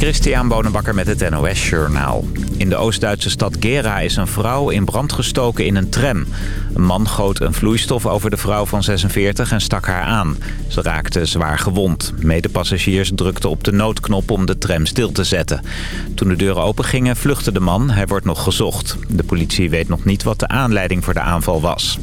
Christian Bonenbakker met het NOS Journaal. In de Oost-Duitse stad Gera is een vrouw in brand gestoken in een tram. Een man goot een vloeistof over de vrouw van 46 en stak haar aan. Ze raakte zwaar gewond. Medepassagiers drukten op de noodknop om de tram stil te zetten. Toen de deuren opengingen vluchtte de man. Hij wordt nog gezocht. De politie weet nog niet wat de aanleiding voor de aanval was.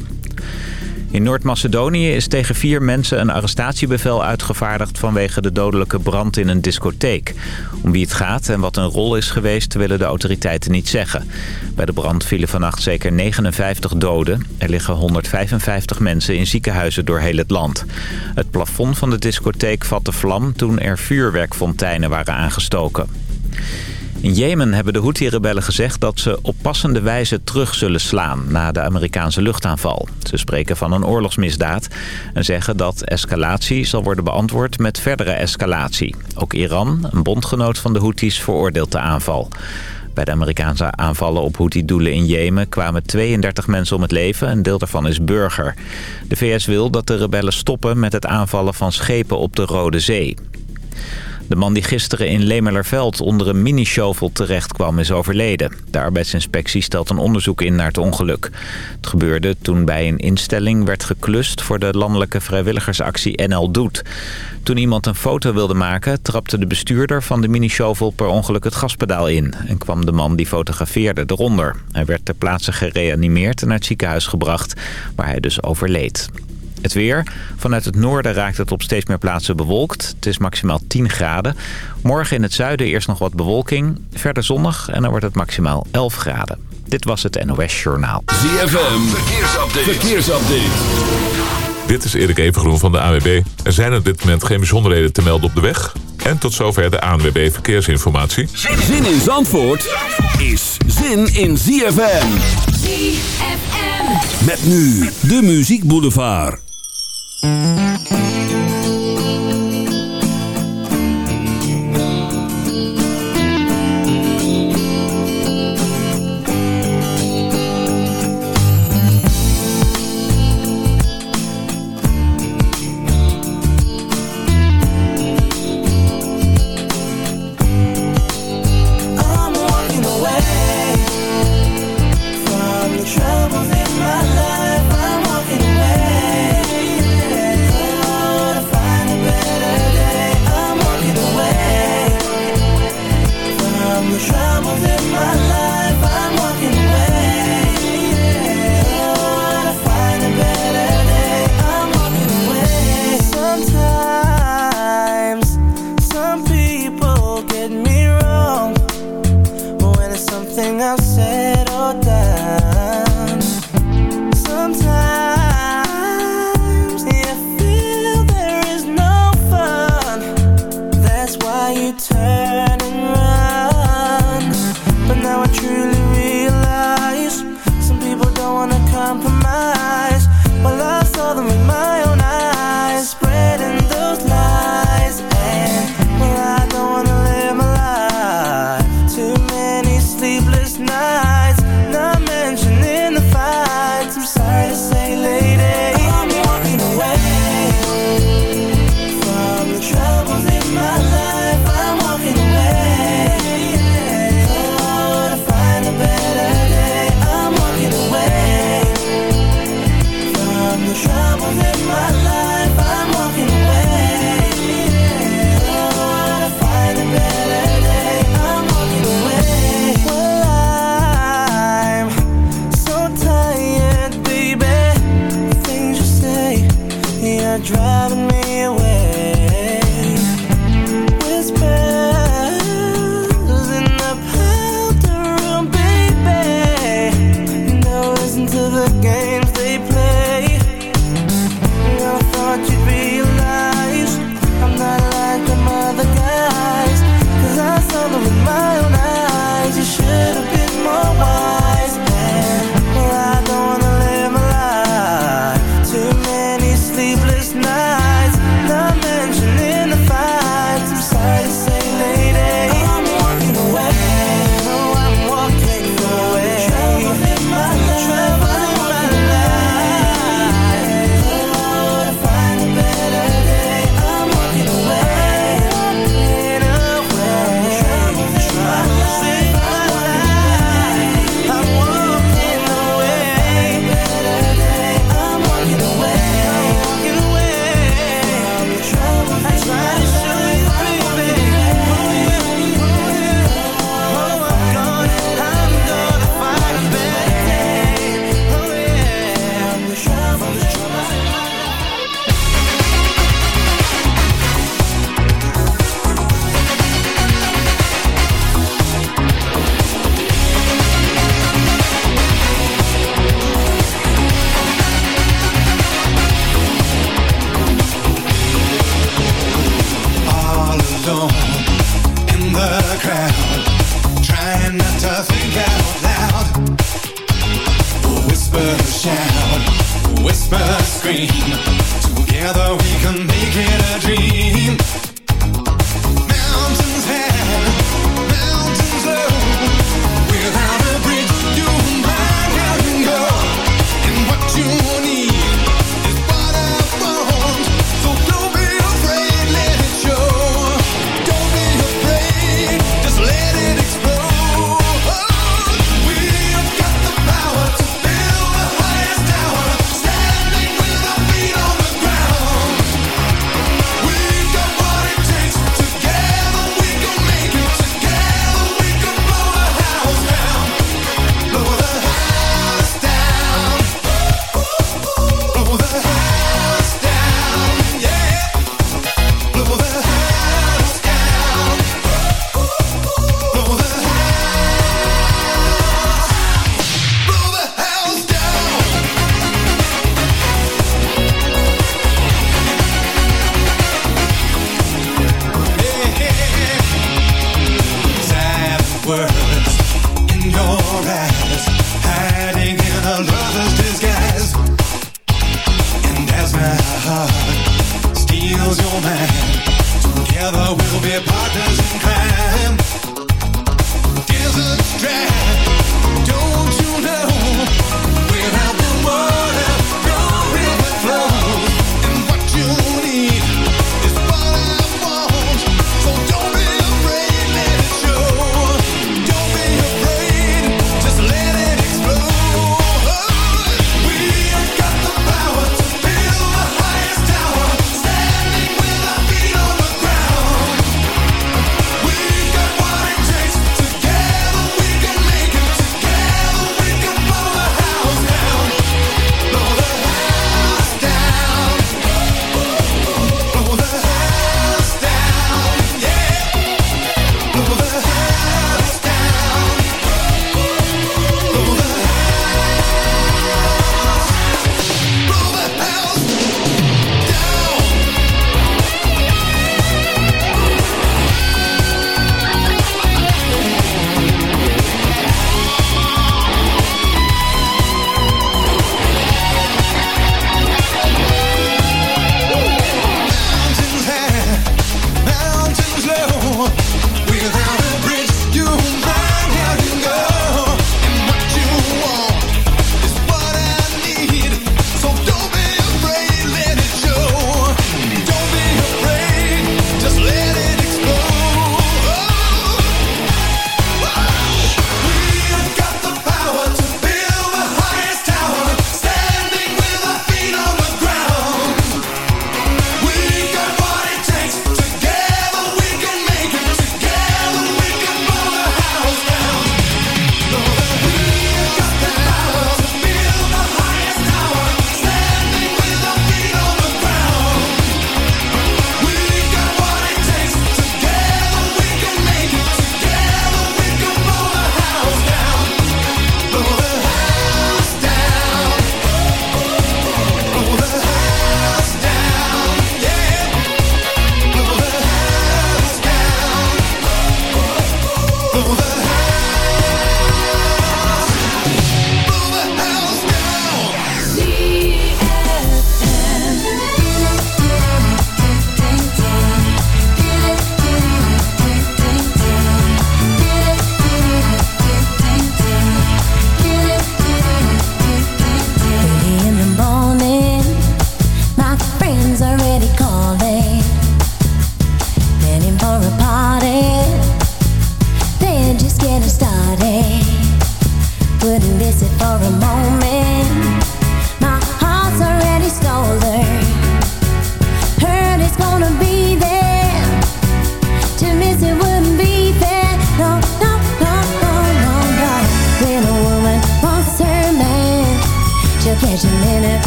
In Noord-Macedonië is tegen vier mensen een arrestatiebevel uitgevaardigd vanwege de dodelijke brand in een discotheek. Om wie het gaat en wat een rol is geweest willen de autoriteiten niet zeggen. Bij de brand vielen vannacht zeker 59 doden. Er liggen 155 mensen in ziekenhuizen door heel het land. Het plafond van de discotheek vatte vlam toen er vuurwerkfonteinen waren aangestoken. In Jemen hebben de Houthi-rebellen gezegd dat ze op passende wijze terug zullen slaan na de Amerikaanse luchtaanval. Ze spreken van een oorlogsmisdaad en zeggen dat escalatie zal worden beantwoord met verdere escalatie. Ook Iran, een bondgenoot van de Houthis, veroordeelt de aanval. Bij de Amerikaanse aanvallen op Houthi-doelen in Jemen kwamen 32 mensen om het leven. Een deel daarvan is burger. De VS wil dat de rebellen stoppen met het aanvallen van schepen op de Rode Zee. De man die gisteren in Lemelerveld onder een mini-shovel terecht kwam is overleden. De arbeidsinspectie stelt een onderzoek in naar het ongeluk. Het gebeurde toen bij een instelling werd geklust voor de landelijke vrijwilligersactie NL Doet. Toen iemand een foto wilde maken trapte de bestuurder van de mini-shovel per ongeluk het gaspedaal in. En kwam de man die fotografeerde eronder. Hij werd ter plaatse gereanimeerd en naar het ziekenhuis gebracht waar hij dus overleed. Het weer. Vanuit het noorden raakt het op steeds meer plaatsen bewolkt. Het is maximaal 10 graden. Morgen in het zuiden eerst nog wat bewolking. Verder zonnig en dan wordt het maximaal 11 graden. Dit was het NOS Journaal. ZFM. Verkeersupdate. Verkeersupdate. Dit is Erik Evengroen van de AWB. Er zijn op dit moment geen bijzonderheden te melden op de weg. En tot zover de ANWB Verkeersinformatie. Zin in Zandvoort is zin in ZFM. ZFM. Met nu de Muziek Boulevard. Música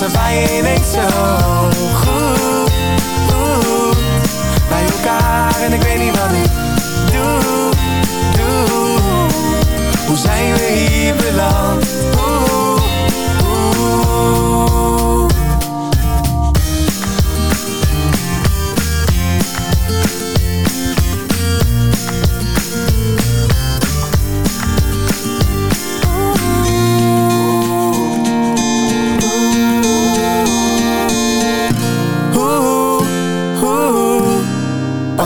er bij ineens zo goed, goed. Bij elkaar en ik weet niet wat ik doe, doe. Hoe zijn we hier beland? Oeh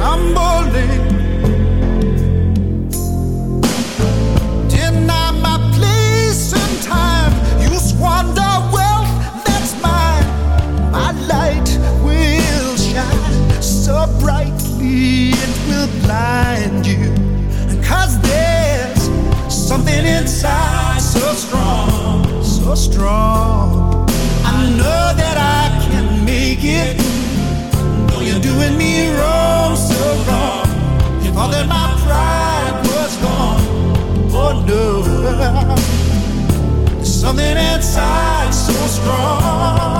tumbling. Deny my place time. You squander wealth that's mine. My light will shine so brightly it will blind you. Cause there's something inside so strong, so strong. I know that I can make it. Though you're doing me wrong. That my pride was gone. Oh no. Something inside so strong.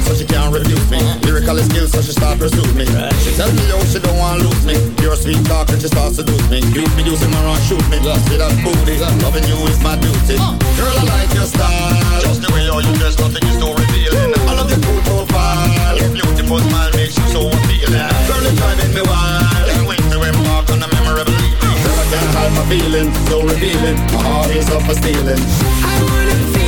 style, so she can't refuse me. Lyrical skills, so she start pursue me. She tell me yo, she don't want lose me. Your sweet talk, and she starts seduce me. You be using my run, shoot me. Love with that booty, loving you is my duty. Girl, I like your style, just the way how you dress, nothing is so revealing. I love your cool profile, your beautiful smile makes you so appealing. Girl, it's driving me wild. Can't wait to embark on a memorable evening. Girl, I can't hide my feelings, so revealing. My heart is up for stealing. I wanna feel.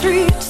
streets.